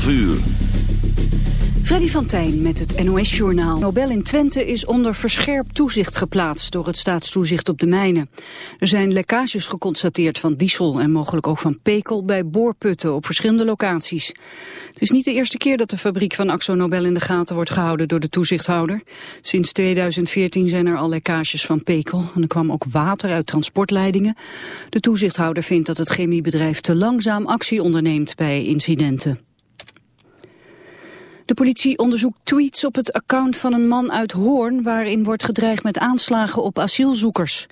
12 uur. Freddy van Tijn met het NOS-journaal. Nobel in Twente is onder verscherpt toezicht geplaatst door het staatstoezicht op de mijnen. Er zijn lekkages geconstateerd van diesel en mogelijk ook van pekel bij boorputten op verschillende locaties. Het is niet de eerste keer dat de fabriek van Axo Nobel in de gaten wordt gehouden door de toezichthouder. Sinds 2014 zijn er al lekkages van pekel en er kwam ook water uit transportleidingen. De toezichthouder vindt dat het chemiebedrijf te langzaam actie onderneemt bij incidenten. De politie onderzoekt tweets op het account van een man uit Hoorn... waarin wordt gedreigd met aanslagen op asielzoekers.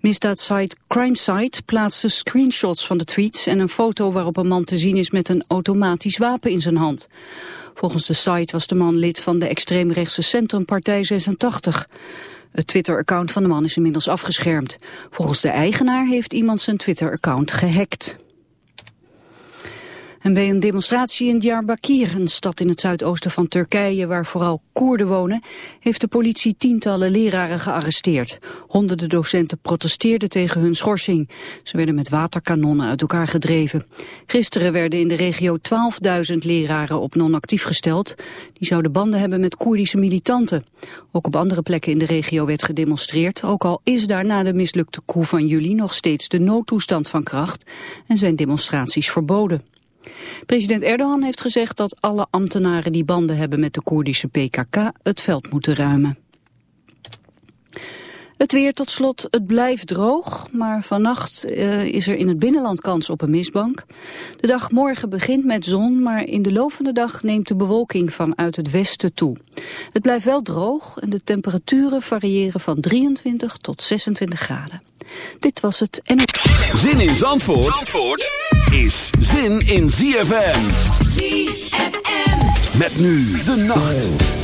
Misdaadsite CrimeSite plaatste screenshots van de tweets... en een foto waarop een man te zien is met een automatisch wapen in zijn hand. Volgens de site was de man lid van de extreemrechtse Centrumpartij 86. Het Twitter-account van de man is inmiddels afgeschermd. Volgens de eigenaar heeft iemand zijn Twitter-account gehackt. En bij een demonstratie in Diyarbakir, een stad in het zuidoosten van Turkije waar vooral Koerden wonen, heeft de politie tientallen leraren gearresteerd. Honderden docenten protesteerden tegen hun schorsing. Ze werden met waterkanonnen uit elkaar gedreven. Gisteren werden in de regio 12.000 leraren op non-actief gesteld. Die zouden banden hebben met Koerdische militanten. Ook op andere plekken in de regio werd gedemonstreerd, ook al is daar na de mislukte coup van juli nog steeds de noodtoestand van kracht en zijn demonstraties verboden. President Erdogan heeft gezegd dat alle ambtenaren die banden hebben met de Koerdische PKK het veld moeten ruimen. Het weer tot slot, het blijft droog, maar vannacht uh, is er in het binnenland kans op een mistbank. De dag morgen begint met zon, maar in de loop dag neemt de bewolking vanuit het westen toe. Het blijft wel droog en de temperaturen variëren van 23 tot 26 graden. Dit was het en het... Zin in Zandvoort, Zandvoort is zin in ZFM. ZFM. Met nu de nacht.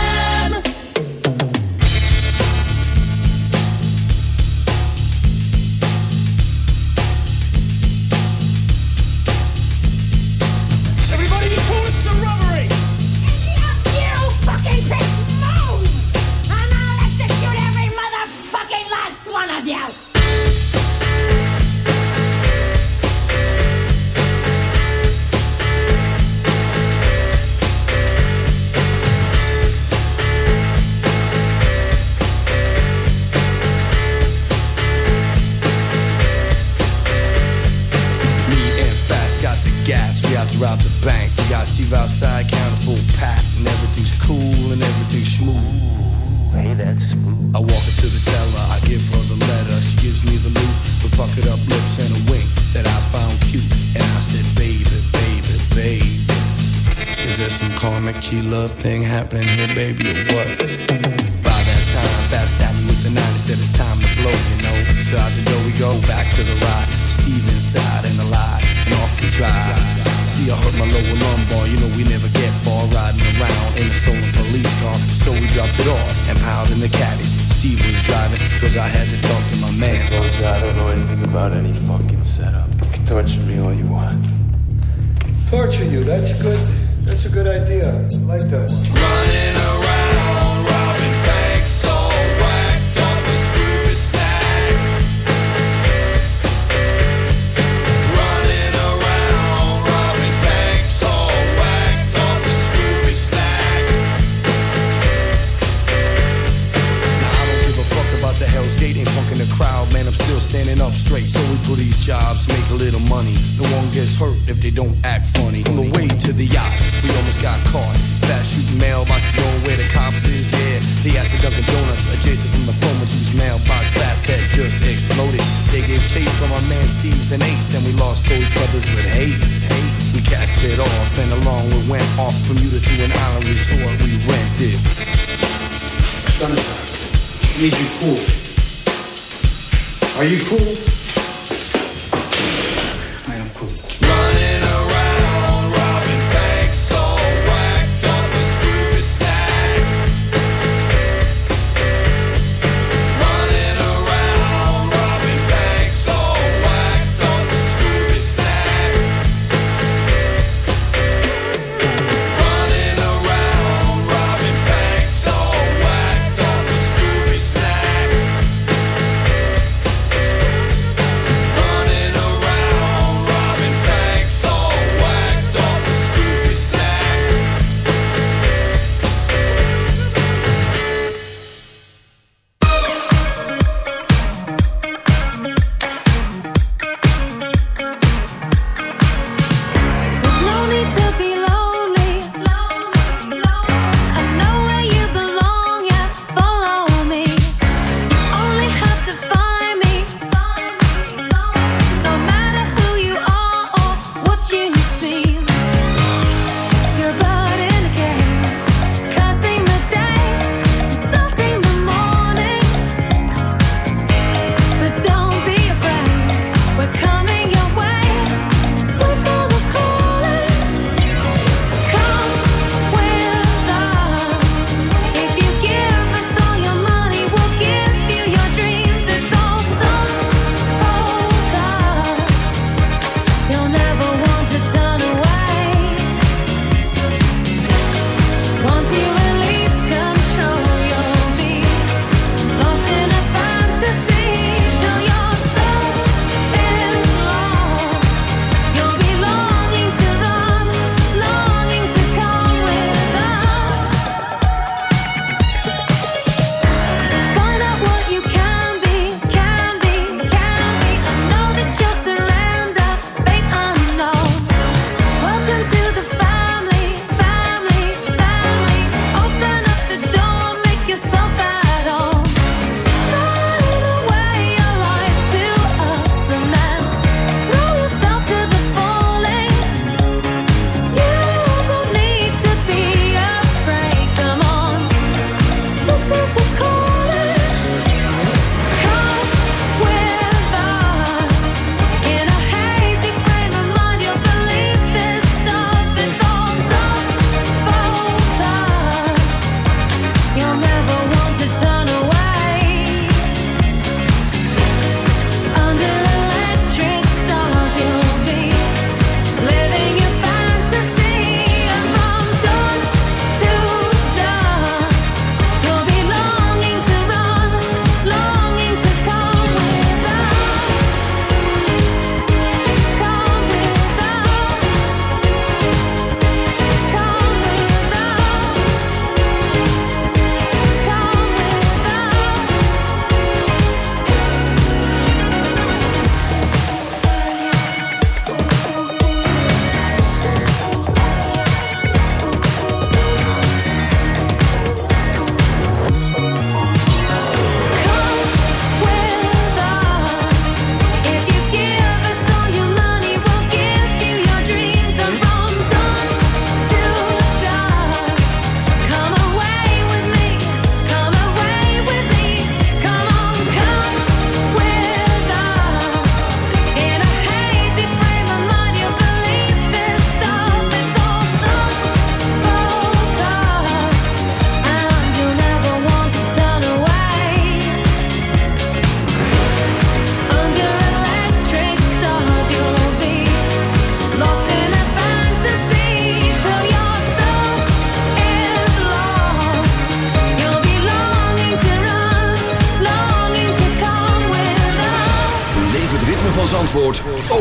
happening. Iron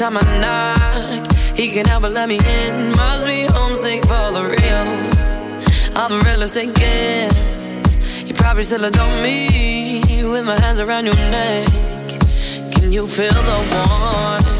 time I knock, he can help but let me in. Must be homesick for the real. I'm the real estate gets. You probably still adore me with my hands around your neck. Can you feel the warmth?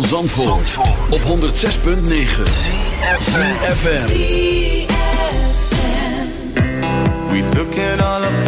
van Zandvoort, op 106.9 FM. We took it all apart